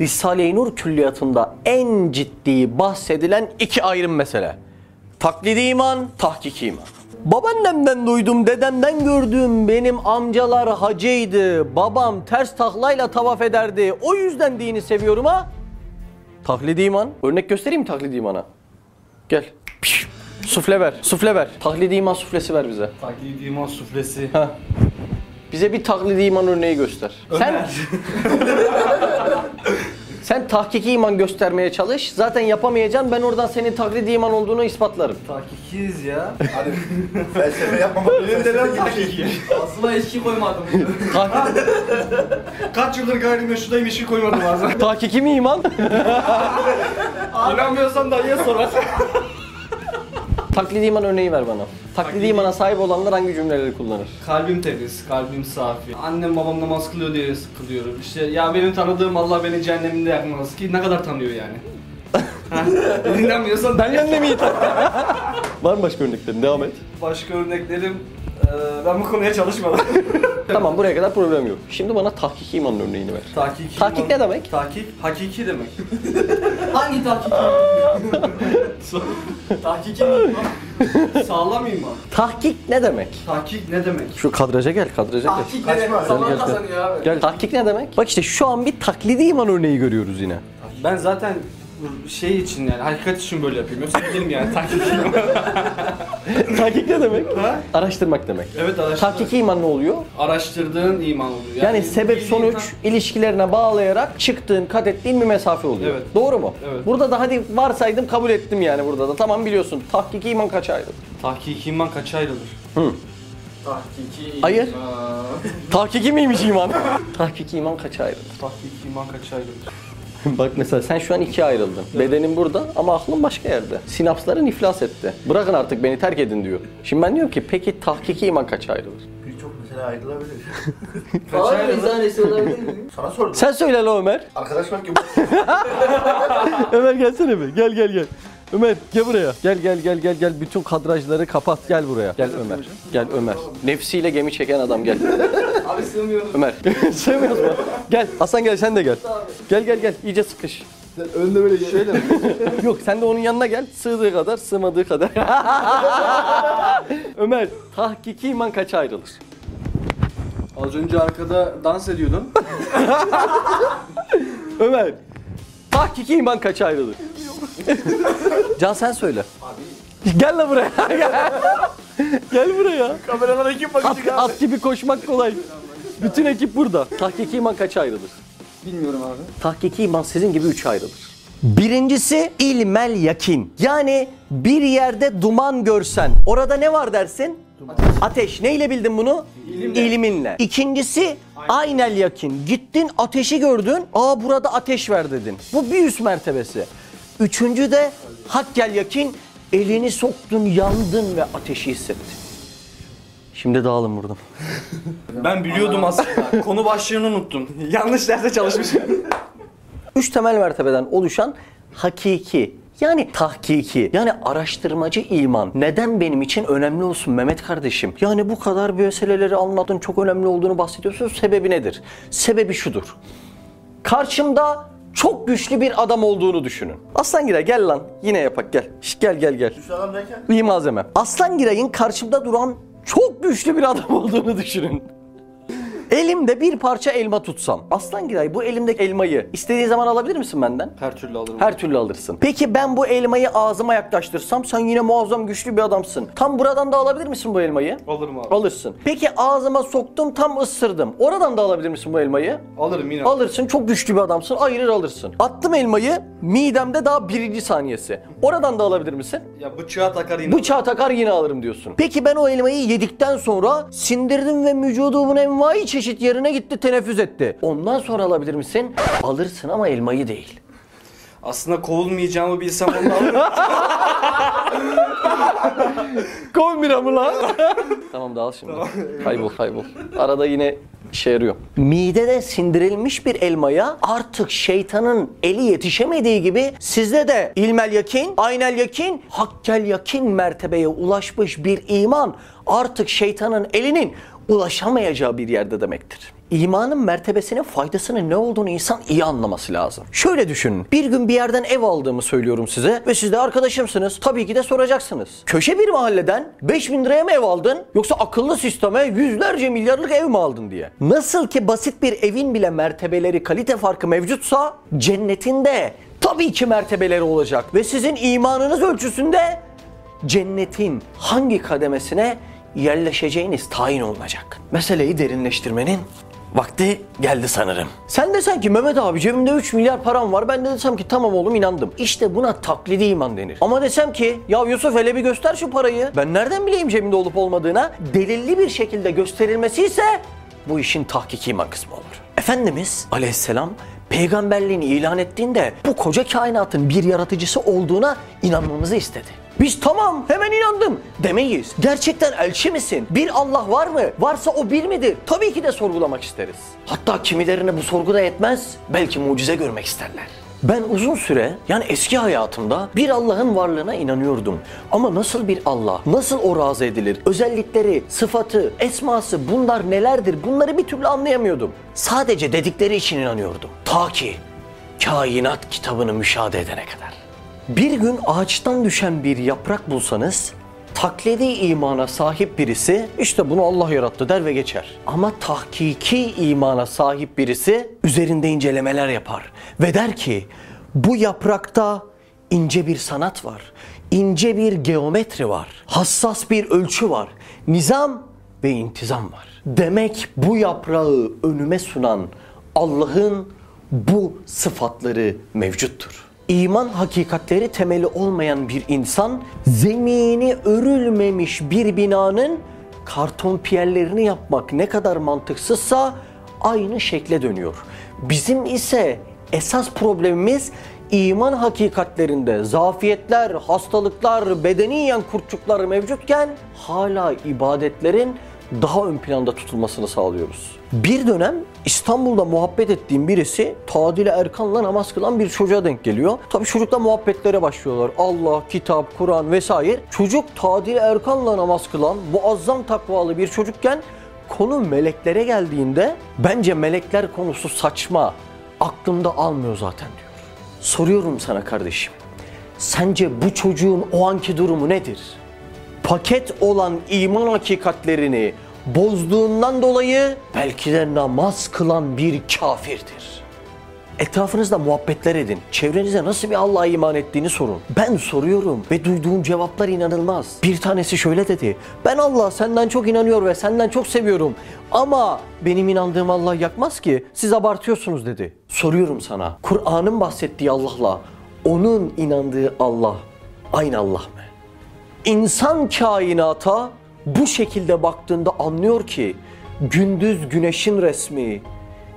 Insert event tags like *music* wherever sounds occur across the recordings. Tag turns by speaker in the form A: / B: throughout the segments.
A: Risale-i Nur külliyatında en ciddi bahsedilen iki ayrım mesele. Taklidi iman, tahkiki iman. Babaannemden duydum, dedemden gördüğüm benim amcalar hacıydı. Babam ters taklayla tavaf ederdi. O yüzden dini seviyorum ha. Taklidi iman. Örnek göstereyim mi taklidi imana? Gel. Piş. Sufle ver. Sufle ver. Taklidi iman suflesi ver bize.
B: Taklidi iman suflesi.
A: Heh. Bize bir taklidi iman örneği göster. Sen *laughs* sen tahkiki iman göstermeye çalış. Zaten yapamayacaksın. Ben oradan senin taklidi iman olduğunu ispatlarım.
B: Tahkikiyiz ya.
C: Hadi felsefe yapmamak
B: Benim dedem tahkiki. Aslında eşki koymadım. Kaç yıldır gayrimeşrudayım eşki koymadım bazen.
A: tahkiki mi iman? *laughs*
B: İnanmıyorsan dayıya sorar.
A: Taklidi iman örneği ver bana. Taklidi imana sahip olanlar hangi cümleleri kullanır?
B: Kalbim temiz, kalbim safi. Annem babam namaz kılıyor diye kılıyorum. İşte ya benim tanıdığım Allah beni cehenneminde yakmaz ki ne kadar tanıyor yani. *laughs* Ha, İnanmıyorsan
A: Benden de mi iyi Var mı başka örneklerin? Devam et.
B: Başka örneklerim eee, ben bu konuya çalışmadım. *laughs*
A: Tamam buraya kadar problem yok. Şimdi bana tahkiki iman örneğini ver.
B: Tahkik.
A: Tahkik ne demek?
B: Tahkik, hakiki demek. *laughs*
D: Hangi tahkik? *laughs*
B: Tahkiki mi? Sağlam iman.
A: Tahkik ne demek?
B: Tahkik ne demek?
A: Şu kadraja gel, kadraja gel.
D: Tahkik ne demek? Zaman kazanıyor abi.
A: Gel. Tahkik ne demek? Bak işte şu an bir taklidi iman örneği görüyoruz yine.
B: Ben zaten şey için yani hakikat için böyle yapıyorum. Yoksa değilim yani *laughs* tahkik iman.
A: Tahkik ne demek?
B: Ha?
A: Araştırmak demek.
B: Evet araştırdığın,
A: Tahkiki iman ne oluyor?
B: araştırdığın iman oluyor.
A: Yani, sebep
B: bildiğin
A: sonuç
B: ta-
A: ilişkilerine bağlayarak çıktığın, kat ettiğin bir mesafe oluyor.
B: Evet.
A: Doğru mu?
B: Evet.
A: Burada da hadi varsaydım kabul ettim yani burada da. Tamam biliyorsun. Tahkiki iman kaç ayrılır?
B: Tahkiki iman kaça ayrılır?
D: Tahkiki
A: Hayır.
D: iman.
A: Tahkiki miymiş iman? *laughs* Tahkiki iman kaç ayrılır?
B: Tahkiki iman kaça ayrılır? *laughs*
A: Bak mesela sen şu an ikiye ayrıldın. Bedenin burada ama aklın başka yerde. Sinapsların iflas etti. Bırakın artık beni terk edin diyor. Şimdi ben diyorum ki peki tahkiki iman kaça ayrılır?
C: Birçok mesele ayrılabilir. *laughs*
D: Var mı
B: ayrılır?
D: izanesi olabilir mi? *laughs*
C: Sana sordum.
A: Sen söyle la Ömer.
C: Arkadaş belki
A: Ömer gelsene bir. Gel gel gel. Ömer gel buraya. Gel gel gel gel gel. Bütün kadrajları kapat. Gel buraya. Gel Ömer. Gel Ömer. Nefsiyle gemi çeken adam gel.
D: Abi sığmıyorum.
A: Ömer. *laughs* Sevmiyoruz mu? Gel. Hasan gel sen de gel. Gel gel gel. İyice sıkış.
C: önde böyle şöyle mi? *laughs*
A: Yok sen de onun yanına gel. Sığdığı kadar, sığmadığı kadar. *laughs* Ömer, tahkiki iman kaça ayrılır?
B: Az önce arkada dans ediyordun.
A: Ömer, tahkiki iman kaça ayrılır? Can sen söyle. Gel la buraya. Gel. Gel buraya.
C: Kameralar ekip
A: At,
C: bakacak abi.
A: at gibi koşmak kolay. Bütün ekip burada. Tahkiki iman kaça ayrılır?
B: Bilmiyorum abi.
A: Tahkiki iman sizin gibi üçe ayrılır. Birincisi ilmel yakin. Yani bir yerde duman görsen orada ne var dersin? Ateş. Neyle bildin bunu? İlminle. İkincisi aynel yakin. Gittin ateşi gördün. Aa burada ateş ver dedin. Bu bir üst mertebesi. Üçüncü de hakkel yakin. Elini soktun, yandın ve ateşi hissettin. Şimdi dağılın buradan. *laughs*
B: Ben biliyordum aslında. Konu başlığını unuttum. *laughs* Yanlış derse çalışmışım. *laughs*
A: Üç temel mertebeden oluşan hakiki yani tahkiki yani araştırmacı iman neden benim için önemli olsun Mehmet kardeşim? Yani bu kadar meseleleri anlattın çok önemli olduğunu bahsediyorsun sebebi nedir? Sebebi şudur. Karşımda çok güçlü bir adam olduğunu düşünün. Aslan Giray gel lan yine yapak gel. Şş, gel gel gel.
C: Şu adam derken
A: İyi malzeme. Aslan Giray'ın karşımda duran çok güçlü bir adam *laughs* olduğunu düşünün. Elimde bir parça elma tutsam. Aslan Giray bu elimdeki elmayı istediğin zaman alabilir misin benden?
B: Her türlü alırım.
A: Her türlü alırsın. Peki ben bu elmayı ağzıma yaklaştırsam sen yine muazzam güçlü bir adamsın. Tam buradan da alabilir misin bu elmayı?
B: Alırım abi.
A: Alırsın. Peki ağzıma soktum tam ısırdım. Oradan da alabilir misin bu elmayı?
B: Alırım yine.
A: Alırsın çok güçlü bir adamsın ayırır alırsın. Attım elmayı midemde daha birinci saniyesi. Oradan da alabilir misin?
B: Ya bıçağı takar yine.
A: Bıçağı takar yine alırım diyorsun. Peki ben o elmayı yedikten sonra sindirdim ve vücudumun envai çeşit yerine gitti teneffüs etti. Ondan sonra alabilir misin? Alırsın ama elmayı değil.
B: Aslında kovulmayacağımı bilsem onu alırım. *laughs*
A: Kombina mı lan? tamam dağıl şimdi. kaybol kaybol. Arada yine işe yarıyor. Midede sindirilmiş bir elmaya artık şeytanın eli yetişemediği gibi sizde de ilmel yakin, aynel yakin, hakkel yakin mertebeye ulaşmış bir iman artık şeytanın elinin ulaşamayacağı bir yerde demektir. imanın mertebesinin faydasının ne olduğunu insan iyi anlaması lazım. Şöyle düşünün. Bir gün bir yerden ev aldığımı söylüyorum size ve siz de arkadaşımsınız. Tabii ki de soracaksınız. Köşe bir mahalleden 5000 liraya mı ev aldın yoksa akıllı sisteme yüzlerce milyarlık ev mi aldın diye. Nasıl ki basit bir evin bile mertebeleri kalite farkı mevcutsa cennetin de tabii ki mertebeleri olacak ve sizin imanınız ölçüsünde cennetin hangi kademesine yerleşeceğiniz tayin olunacak. Meseleyi derinleştirmenin vakti geldi sanırım. Sen desen ki Mehmet abi cebimde 3 milyar param var. Ben de desem ki tamam oğlum inandım. İşte buna taklidi iman denir. Ama desem ki ya Yusuf hele bir göster şu parayı. Ben nereden bileyim cebimde olup olmadığına? Delilli bir şekilde gösterilmesi ise bu işin tahkiki iman kısmı olur. Efendimiz aleyhisselam peygamberliğini ilan ettiğinde bu koca kainatın bir yaratıcısı olduğuna inanmamızı istedi. Biz tamam hemen inandım demeyiz. Gerçekten elçi misin? Bir Allah var mı? Varsa o bir midir? Tabii ki de sorgulamak isteriz. Hatta kimilerine bu sorgu da yetmez. Belki mucize görmek isterler. Ben uzun süre yani eski hayatımda bir Allah'ın varlığına inanıyordum. Ama nasıl bir Allah? Nasıl o razı edilir? Özellikleri, sıfatı, esması bunlar nelerdir? Bunları bir türlü anlayamıyordum. Sadece dedikleri için inanıyordum. Ta ki kainat kitabını müşahede edene kadar. Bir gün ağaçtan düşen bir yaprak bulsanız taklidi imana sahip birisi işte bunu Allah yarattı der ve geçer. Ama tahkiki imana sahip birisi üzerinde incelemeler yapar ve der ki bu yaprakta ince bir sanat var, ince bir geometri var, hassas bir ölçü var, nizam ve intizam var. Demek bu yaprağı önüme sunan Allah'ın bu sıfatları mevcuttur. İman hakikatleri temeli olmayan bir insan zemini örülmemiş bir binanın karton piyerlerini yapmak ne kadar mantıksızsa aynı şekle dönüyor. Bizim ise esas problemimiz iman hakikatlerinde zafiyetler, hastalıklar, bedeniyen kurtçuklar mevcutken hala ibadetlerin daha ön planda tutulmasını sağlıyoruz. Bir dönem İstanbul'da muhabbet ettiğim birisi Tadil Erkan'la namaz kılan bir çocuğa denk geliyor. Tabii çocukla muhabbetlere başlıyorlar. Allah, kitap, Kur'an vesaire. Çocuk Tadil Erkan'la namaz kılan muazzam takvalı bir çocukken konu meleklere geldiğinde bence melekler konusu saçma. Aklımda almıyor zaten diyor. Soruyorum sana kardeşim. Sence bu çocuğun o anki durumu nedir? paket olan iman hakikatlerini bozduğundan dolayı belki de namaz kılan bir kafirdir. Etrafınızda muhabbetler edin. Çevrenize nasıl bir Allah'a iman ettiğini sorun. Ben soruyorum ve duyduğum cevaplar inanılmaz. Bir tanesi şöyle dedi. Ben Allah senden çok inanıyor ve senden çok seviyorum. Ama benim inandığım Allah yakmaz ki. Siz abartıyorsunuz dedi. Soruyorum sana. Kur'an'ın bahsettiği Allah'la onun inandığı Allah aynı Allah mı? İnsan kainata bu şekilde baktığında anlıyor ki gündüz güneşin resmi,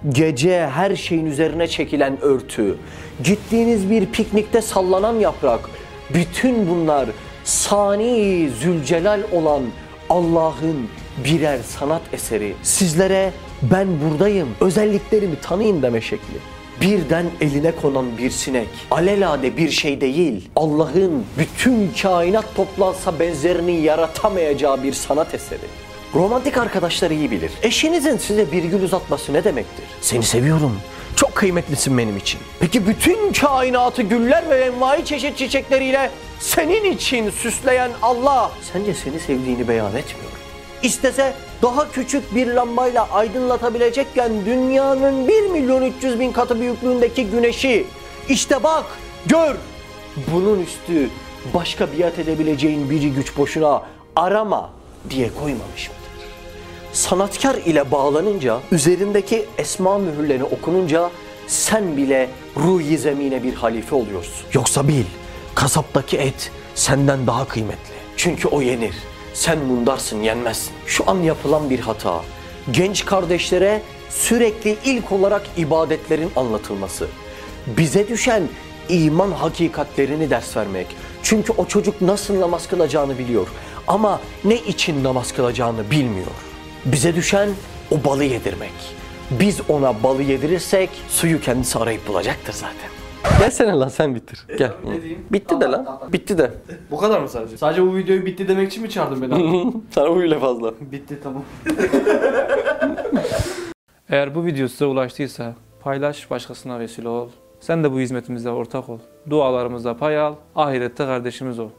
A: gece her şeyin üzerine çekilen örtü, gittiğiniz bir piknikte sallanan yaprak, bütün bunlar sani zülcelal olan Allah'ın birer sanat eseri. Sizlere ben buradayım, özelliklerimi tanıyın deme şekli. Birden eline konan bir sinek, alelade bir şey değil, Allah'ın bütün kainat toplansa benzerini yaratamayacağı bir sanat eseri. Romantik arkadaşlar iyi bilir. Eşinizin size bir gül uzatması ne demektir? Seni seviyorum. Çok kıymetlisin benim için. Peki bütün kainatı güller ve envai çeşit çiçekleriyle senin için süsleyen Allah sence seni sevdiğini beyan etmiyor. İstese daha küçük bir lambayla aydınlatabilecekken dünyanın 1 milyon 300 bin katı büyüklüğündeki güneşi işte bak gör bunun üstü başka biat edebileceğin bir güç boşuna arama diye koymamış mıdır? Sanatkar ile bağlanınca, üzerindeki esma mühürleri okununca sen bile ruhi zemine bir halife oluyorsun. Yoksa bil, kasaptaki et senden daha kıymetli. Çünkü o yenir. Sen mundarsın, yenmezsin. Şu an yapılan bir hata. Genç kardeşlere sürekli ilk olarak ibadetlerin anlatılması. Bize düşen iman hakikatlerini ders vermek. Çünkü o çocuk nasıl namaz kılacağını biliyor ama ne için namaz kılacağını bilmiyor. Bize düşen o balı yedirmek. Biz ona balı yedirirsek suyu kendisi arayıp bulacaktır zaten. Gelsene lan sen bitir. Gel.
B: Ne diyeyim?
A: Bitti de lan. Bitti de.
B: Bu kadar mı sadece? Sadece bu videoyu bitti demek için mi çağırdın beni? *laughs*
A: Sana huyla fazla.
B: bitti tamam. *laughs*
E: Eğer bu video size ulaştıysa paylaş başkasına vesile ol. Sen de bu hizmetimizde ortak ol. Dualarımızda pay al. Ahirette kardeşimiz ol.